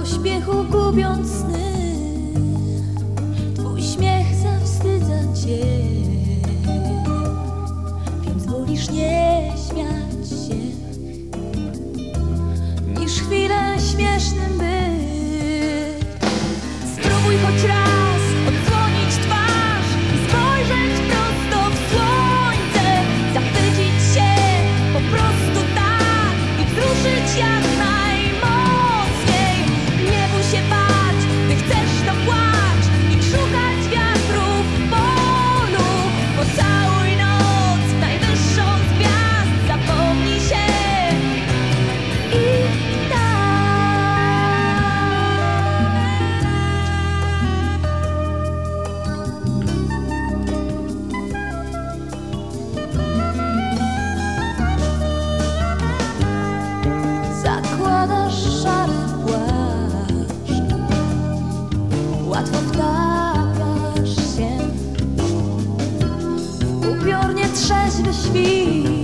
pośpiechu gubiąc sny. Twój śmiech zawstydza cię. łatwo wtapiasz się. Upiornie trzeźwy świt.